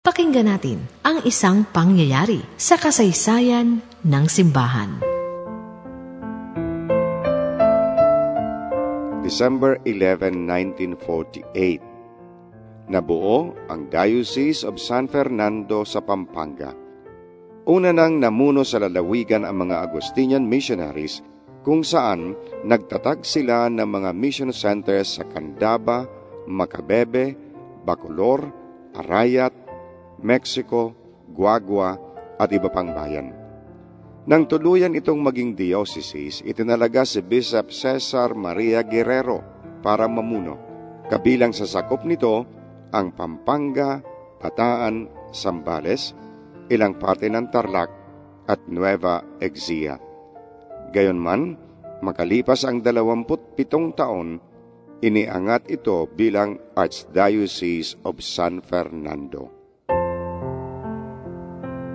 Pakinggan natin ang isang pangyayari sa kasaysayan ng simbahan. December 11, 1948 Nabuo ang Diocese of San Fernando sa Pampanga. Una nang namuno sa lalawigan ang mga Agustinian missionaries kung saan nagtatag sila ng mga mission centers sa Candaba, Macabebe, Bacolor, Arayat, Mexico, Guagua at iba pang bayan. Nang tuluyan itong maging diocese, itinalaga si Bishop Cesar Maria Guerrero para mamuno. Kabilang sa sakop nito ang Pampanga, Bataan, Sambales, ilang parte ng Tarlac at Nueva Ecija. Gayonman, makalipas ang 27 taon, iniangat ito bilang Archdiocese of San Fernando.